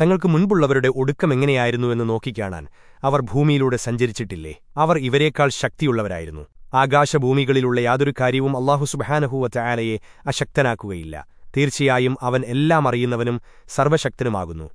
തങ്ങൾക്ക് മുൻപുള്ളവരുടെ ഒടുക്കമെങ്ങനെയായിരുന്നുവെന്ന് നോക്കിക്കാണാൻ അവർ ഭൂമിയിലൂടെ സഞ്ചരിച്ചിട്ടില്ലേ? അവർ ഇവരേക്കാൾ ശക്തിയുള്ളവരായിരുന്നു. ആകാശഭൂമികളിലുള്ള യാതൊരു കാര്യവും അള്ളാഹു സുബഹാനഹൂവറ്റ ആലയെ അശക്തനാക്കുകയില്ല. തീർച്ചയായും അവൻ എല്ലാം അറിയുന്നവനും സർവശക്തനുമാകുന്നു